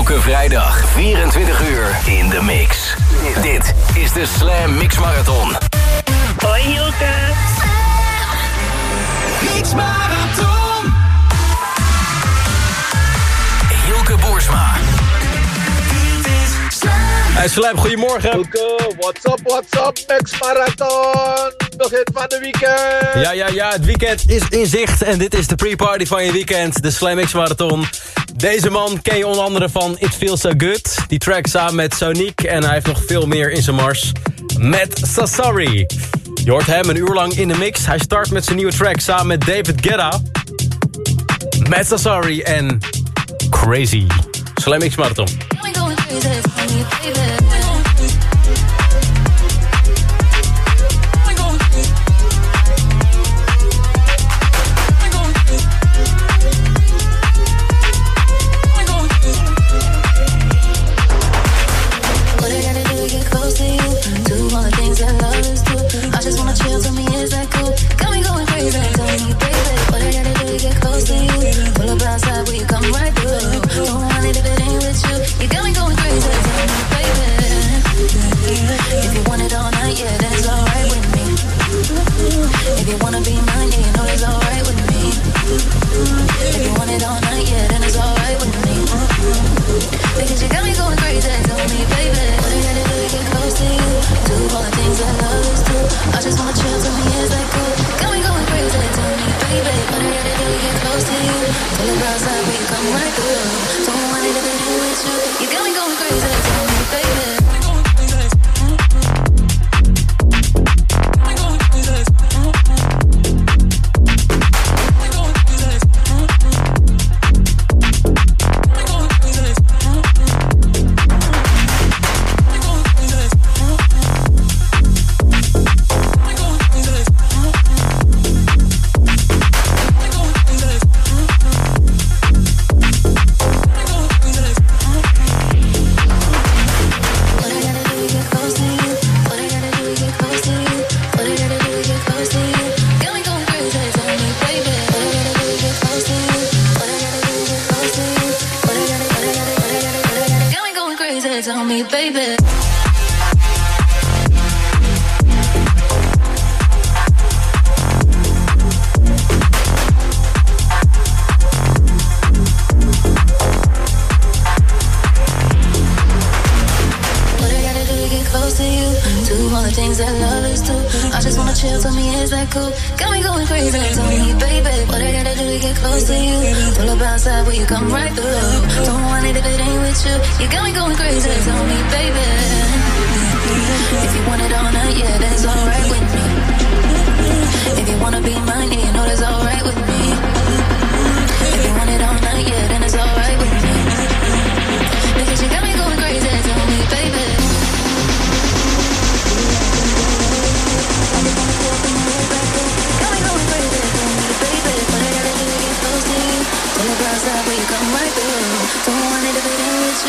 Elke vrijdag 24 uur in de mix. Dit is de Slam Mix Marathon. Hoi Hilke. Mix Marathon. Hilke Boersma. Hey Slijm, goedemorgen. Hilke, what's up, what's up, Max Marathon. Begin van de weekend. Ja, ja, ja, het weekend is in zicht en dit is de pre-party van je weekend, de Slam X Marathon. Deze man ken je onder andere van It Feels So Good, die track samen met Sonic en hij heeft nog veel meer in zijn mars. Met Sassari. Je hoort hem een uur lang in de mix. Hij start met zijn nieuwe track samen met David Guetta. Met Sassari en Crazy. Slam X Marathon. You wanna be mine, close to you? Do all the things that lovers do. I just wanna chill, tell me is that cool? Got me going crazy, tell me, baby. What I gotta do to get close to you? Pull up outside, will you come right through? Don't want it if it ain't with you. You got me going crazy, tell me, baby. If you want it all night, yeah, that's alright with me. If you wanna be mine, yeah, you know that's alright with me.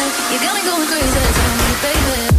It ain't with you. You got me going crazy, tell me, baby.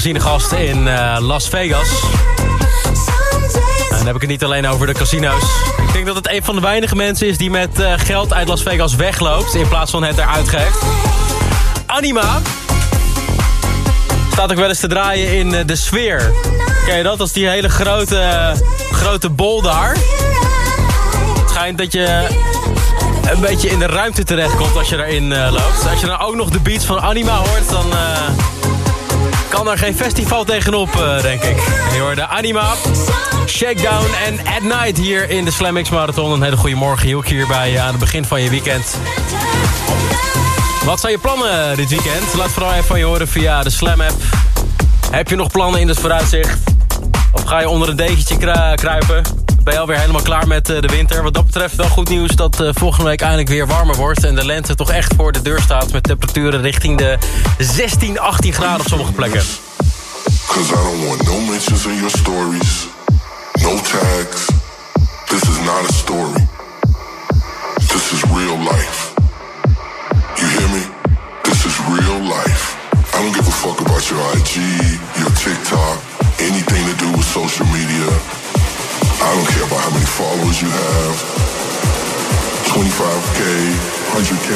Geziene gast in eh, Las Vegas. En dan heb ik het niet alleen over de casino's. Ik denk dat het een van de weinige mensen is die met eh, geld uit Las Vegas wegloopt... in plaats van het eruit geeft. Anima staat ook wel eens te draaien in eh, de sfeer. Ken je dat? Is die hele grote, grote bol daar. Het schijnt dat je een beetje in de ruimte terechtkomt als je daarin loopt. Als je dan ook nog de beats van Anima hoort, dan kan er geen festival tegenop, uh, denk ik. Je hoorde Anima, Shakedown en At Night hier in de Slam X Marathon. Een hele goede morgen, Hielk, hierbij aan het begin van je weekend. Wat zijn je plannen dit weekend? Laat vooral even van je horen via de Slam app. Heb je nog plannen in het vooruitzicht? Of ga je onder een dekentje kruipen? Ben je alweer helemaal klaar met de winter? Wat dat betreft wel goed nieuws dat volgende week eindelijk weer warmer wordt... en de lente toch echt voor de deur staat... met temperaturen richting de 16, 18 graden op sommige plekken. Cause I don't want no mentions in your stories. No tags. This is not a story. This is real life. You hear me? This is real life. I don't give a fuck about your IG, your TikTok, anything to do with social media. I don't care about how many followers you have. 25k, 100k.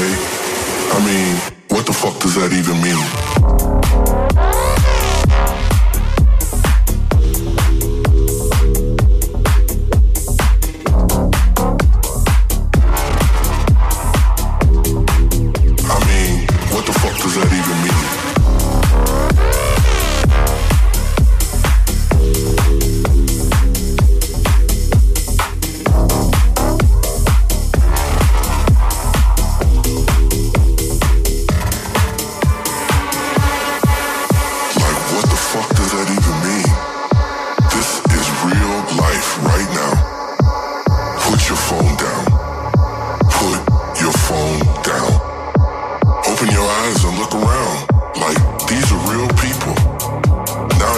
I mean, what the fuck does that even mean?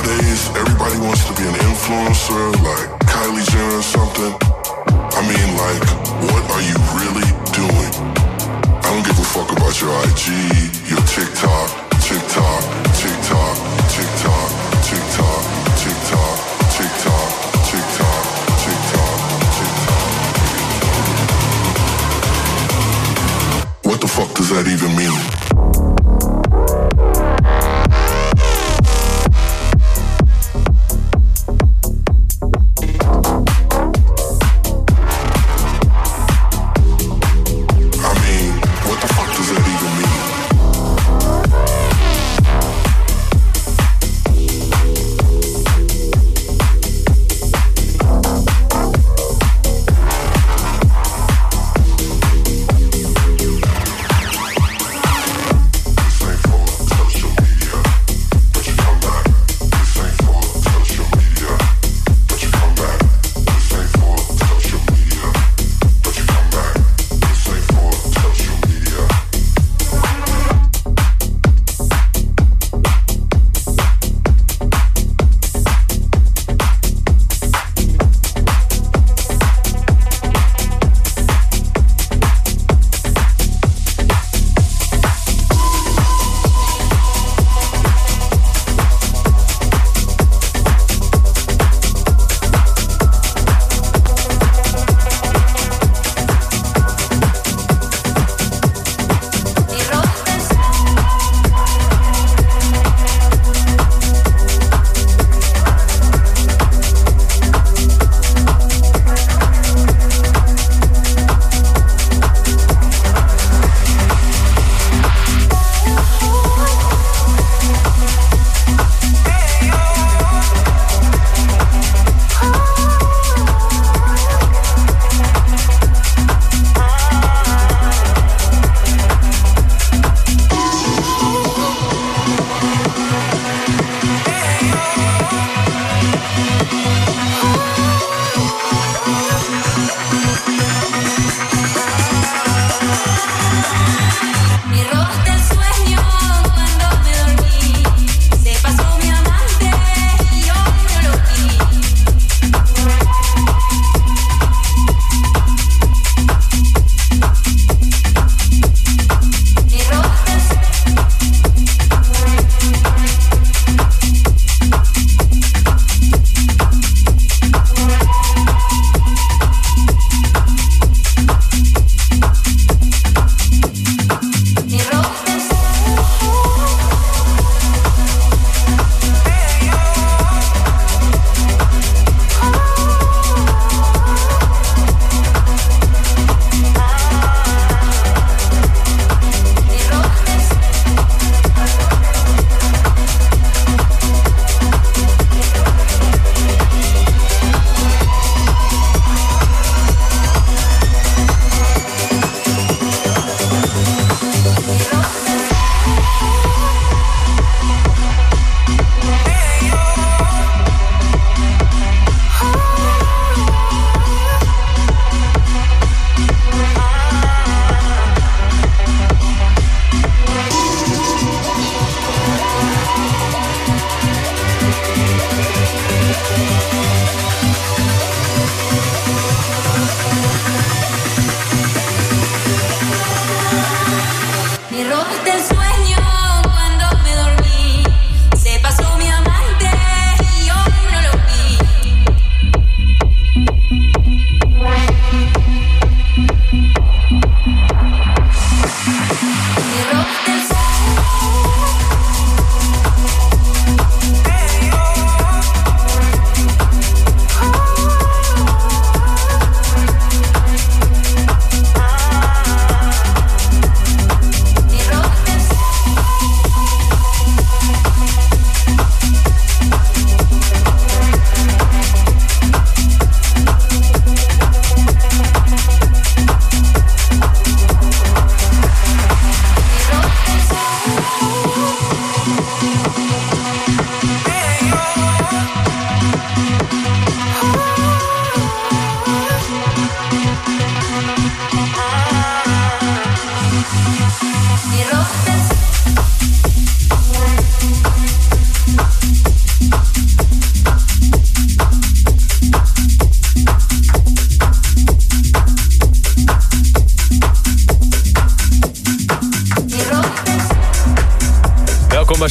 Nowadays, everybody wants to be an influencer, like Kylie Jenner or something. I mean, like, what are you really doing? I don't give a fuck about your IG, your TikTok, TikTok, TikTok, TikTok, TikTok, TikTok, TikTok, TikTok, TikTok, TikTok. What the fuck does that even mean?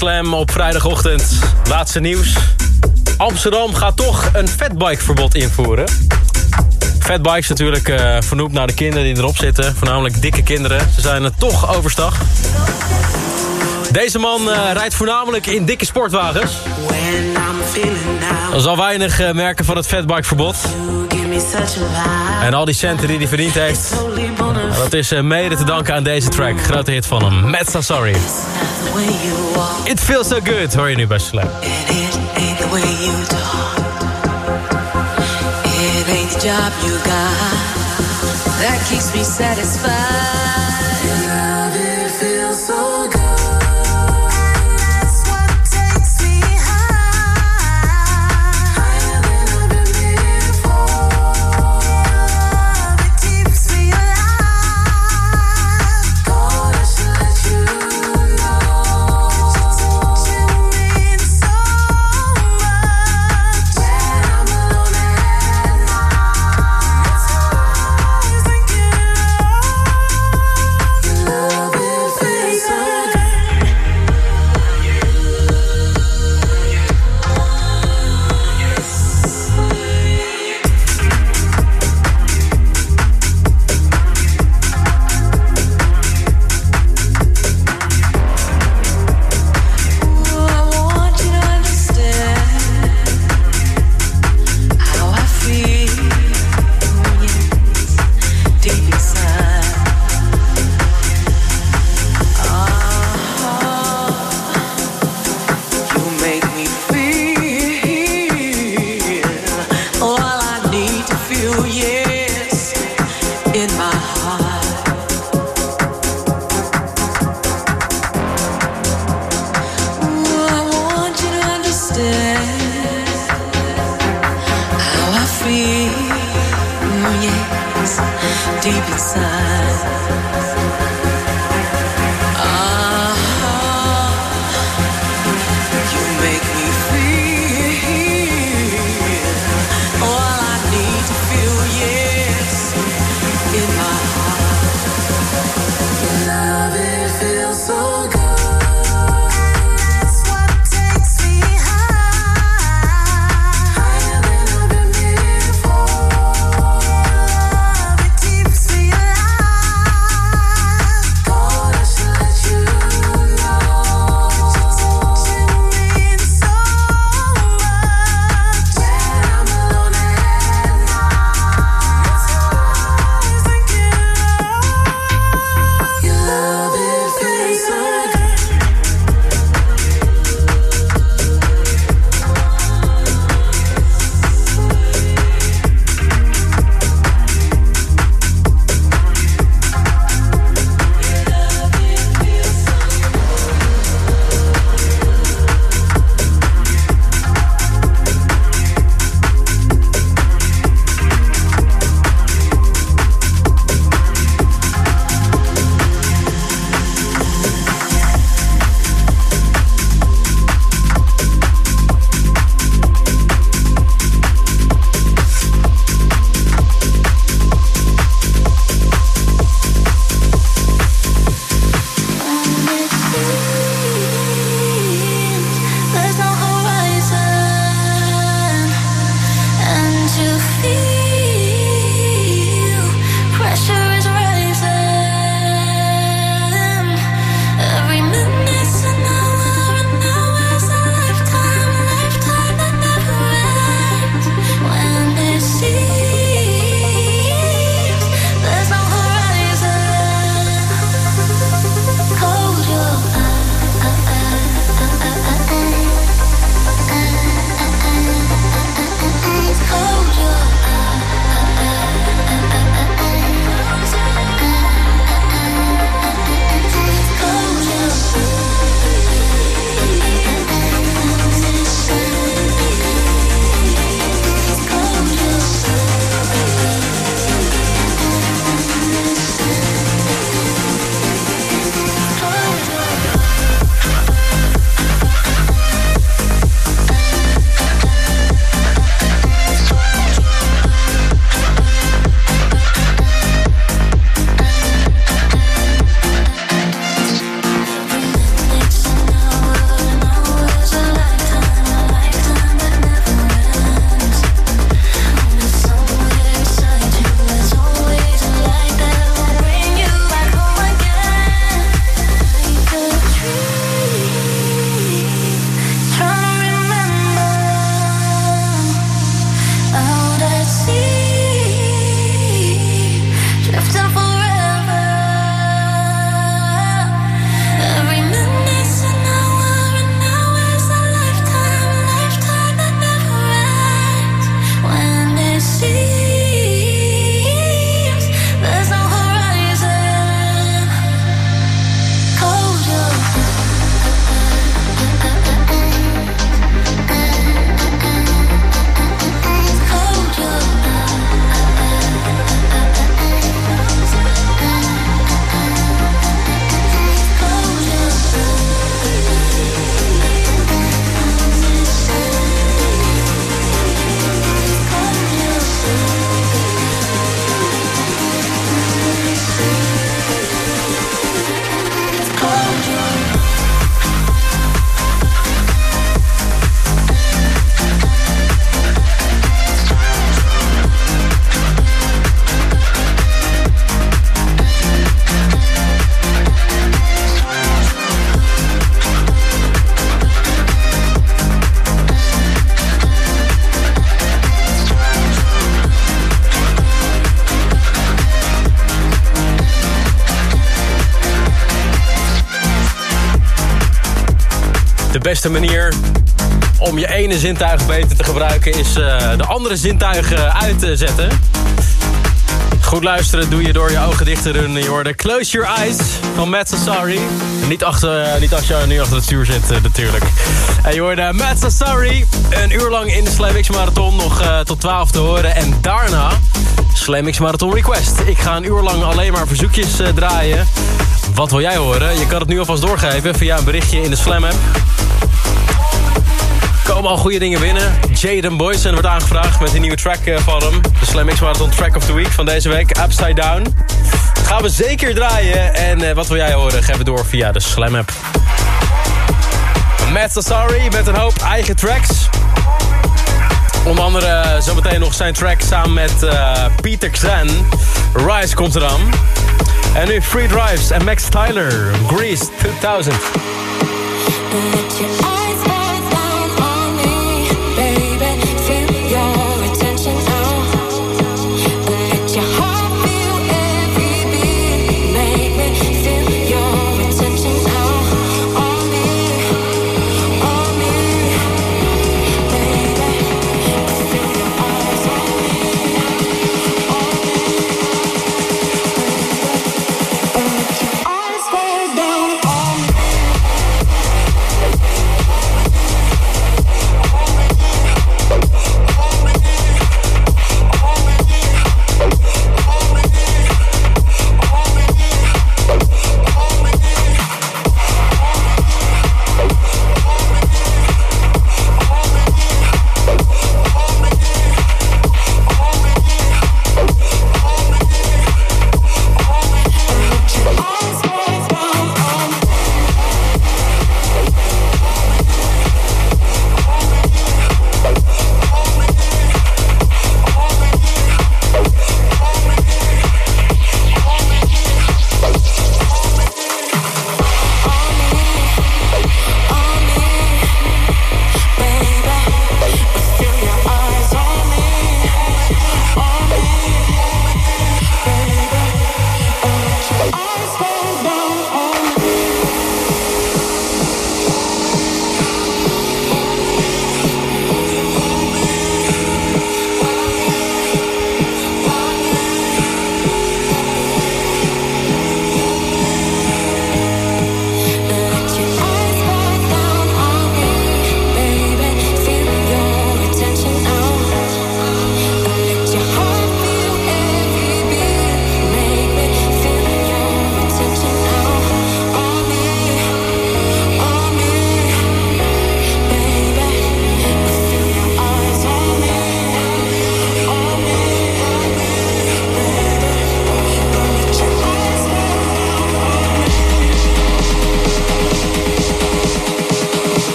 Slam op vrijdagochtend. Laatste nieuws. Amsterdam gaat toch een fatbike-verbod invoeren. Fatbikes natuurlijk eh, vernoemd naar de kinderen die erop zitten. Voornamelijk dikke kinderen. Ze zijn er toch overstag. Deze man eh, rijdt voornamelijk in dikke sportwagens. Er zal weinig eh, merken van het fatbike-verbod. En al die centen die hij verdiend heeft... Dat is mede te danken aan deze track. Grote hit van hem. Met Sorry. The way you walk, It feels so good, hoor je nu bij Slam. and it ain't the way you talk. It ain't the job you got that keeps me satisfied. Your love, it feels so good. Beste manier om je ene zintuig beter te gebruiken... is uh, de andere zintuigen uit te zetten. Goed luisteren doe je door je ogen dicht te doen. Je hoorde Close Your Eyes van Matt Sorry. Niet, achter, niet als je nu achter het stuur zit natuurlijk. En je hoorde Matt Sorry. Een uur lang in de Slam X Marathon. Nog tot 12 te horen. En daarna Slam X Marathon Request. Ik ga een uur lang alleen maar verzoekjes draaien. Wat wil jij horen? Je kan het nu alvast doorgeven via een berichtje in de Slam app. Komen al goede dingen binnen. Jaden Boysen wordt aangevraagd met een nieuwe track van hem. De Slam X Marathon Track of the Week van deze week. Upside Down. Gaan we zeker draaien. En uh, wat wil jij horen? Geef het door via de Slam app. Matt Sassari met een hoop eigen tracks. Onder andere zometeen nog zijn track samen met uh, Peter Xan. Rise komt eraan. En nu Free Drives en Max Tyler. Grease 2000.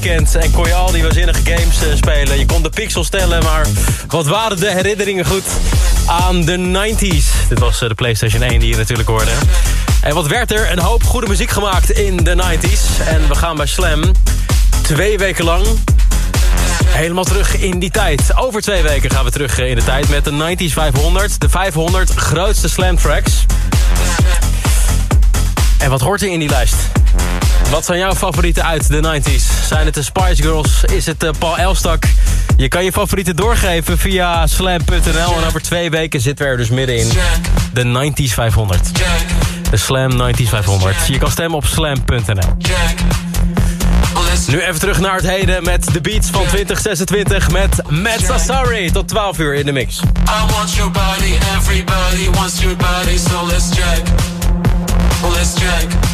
Weekend en kon je al die waanzinnige games eh, spelen. Je kon de pixels tellen, maar wat waren de herinneringen goed aan de 90s? Dit was eh, de PlayStation 1 die je natuurlijk hoorde. En wat werd er? Een hoop goede muziek gemaakt in de 90s. En we gaan bij Slam twee weken lang helemaal terug in die tijd. Over twee weken gaan we terug in de tijd met de 90s 500. De 500 grootste Slam tracks. En wat hoort er in die lijst? Wat zijn jouw favorieten uit de 90s? Zijn het de Spice Girls? Is het uh, Paul Elstak? Je kan je favorieten doorgeven via slam.nl. En over twee weken zitten we er dus middenin. De 90s 500. De Slam 90s 500. Je kan stemmen op slam.nl. Nu even terug naar het heden met de beats van 2026 met Matt Sassari. Tot 12 uur in de mix. I want your body, everybody wants your body, so let's check. Let's check.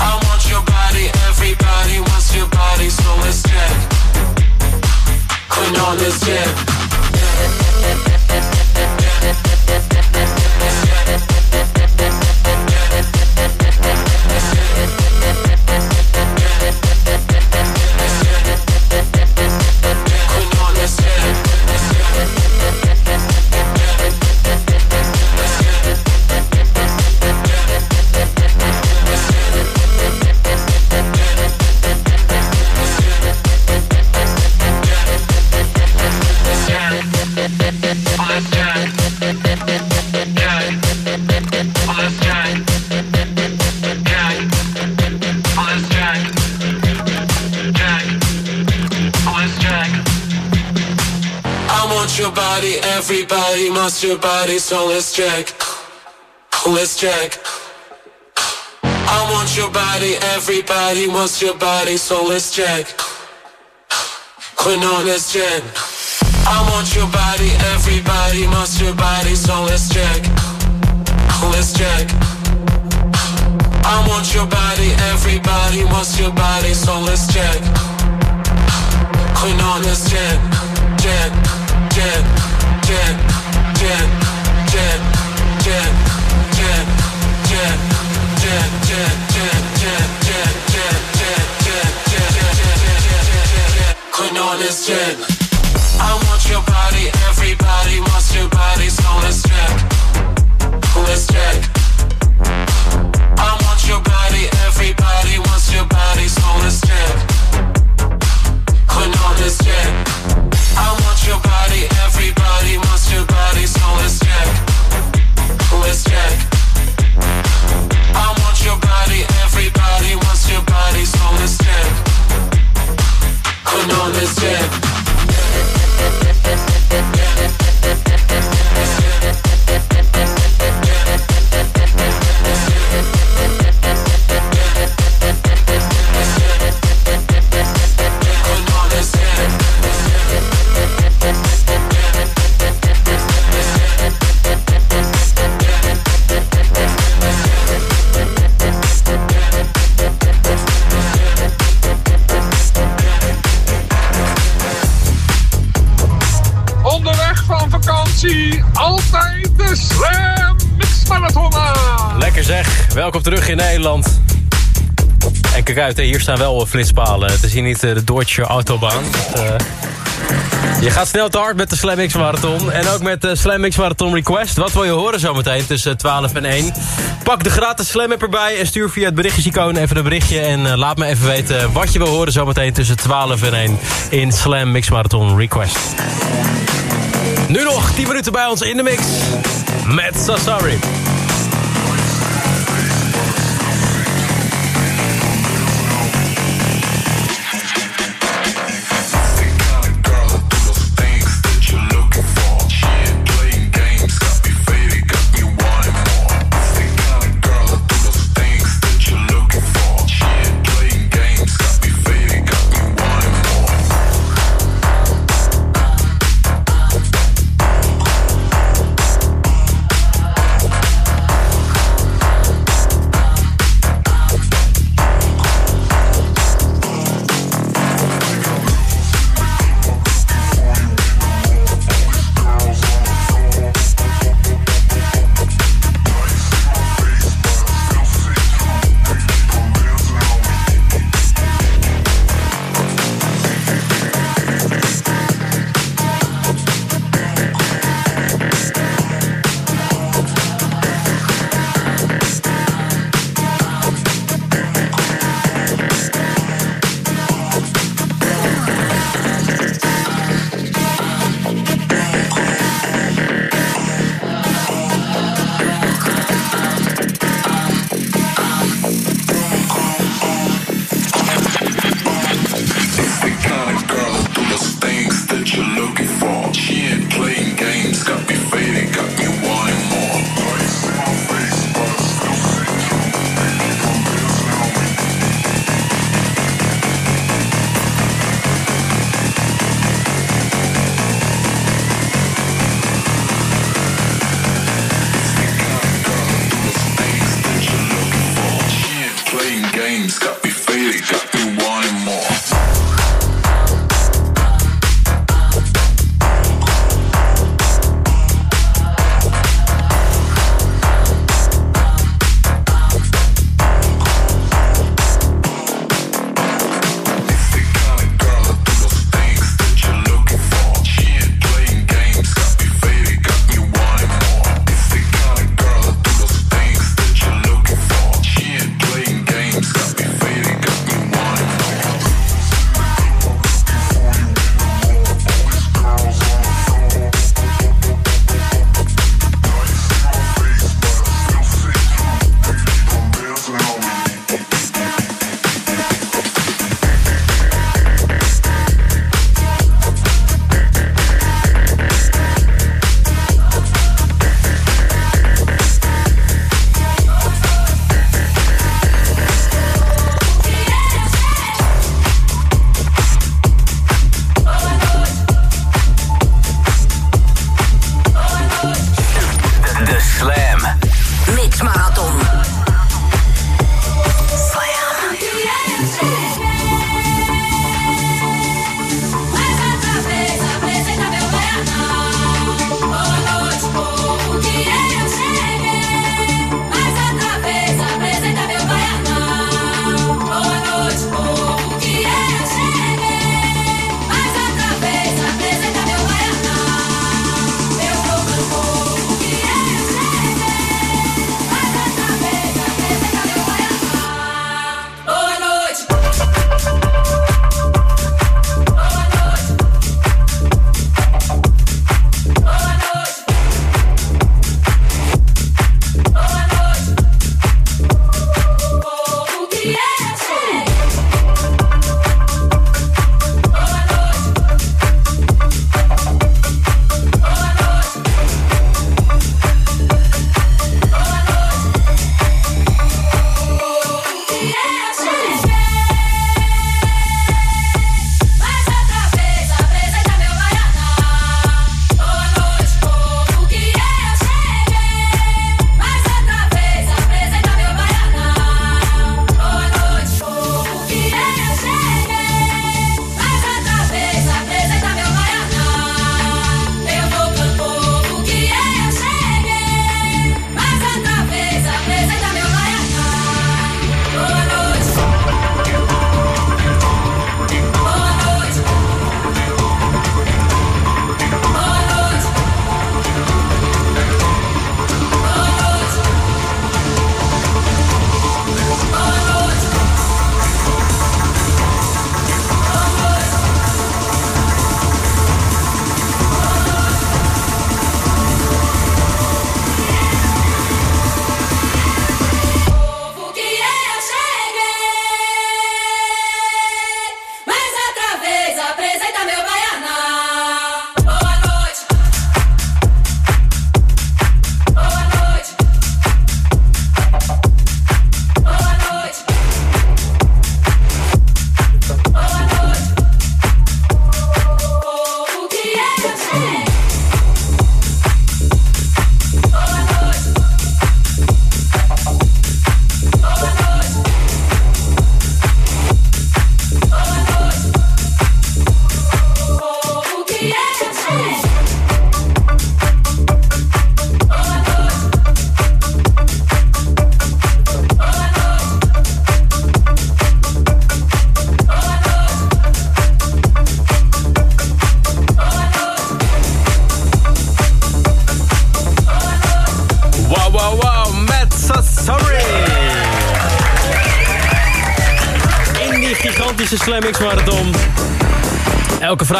I want your body, everybody wants your body, so let's check. Let's check. I want body, everybody wants your body, so let's check. Let's check. I want your body, everybody wants your body, so let's check. Let's check. I want your body, everybody wants your body, so let's check. Let's check. I want your body, everybody wants your body, so let's check. On let's check. Check, this jet. I want your body, everybody wants your body, so let's check. Let's check. I want your body, everybody wants your body, so let's check. This check. Uit, hier staan wel eh, flitspalen. Het is hier niet eh, de Deutsche Autobahn. Eh, je gaat snel te hard met de Slam X Marathon. En ook met de Slam X Marathon Request. Wat wil je horen zometeen tussen 12 en 1? Pak de gratis Slam app erbij en stuur via het berichtjesicoon even een berichtje. En laat me even weten wat je wil horen zometeen tussen 12 en 1 in Slam Mix Marathon Request. Nu nog 10 minuten bij ons in de mix met Sassari.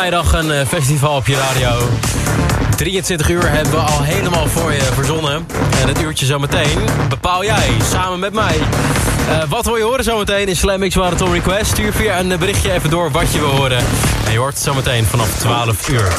Vrijdag een eh, festival op je radio. 23 uur hebben we al helemaal voor je verzonnen. En het uurtje zometeen bepaal jij samen met mij. Eh, wat wil je horen zometeen in Slam X Marathon Request? Stuur via een berichtje even door wat je wil horen. En je hoort het zometeen vanaf 12 uur.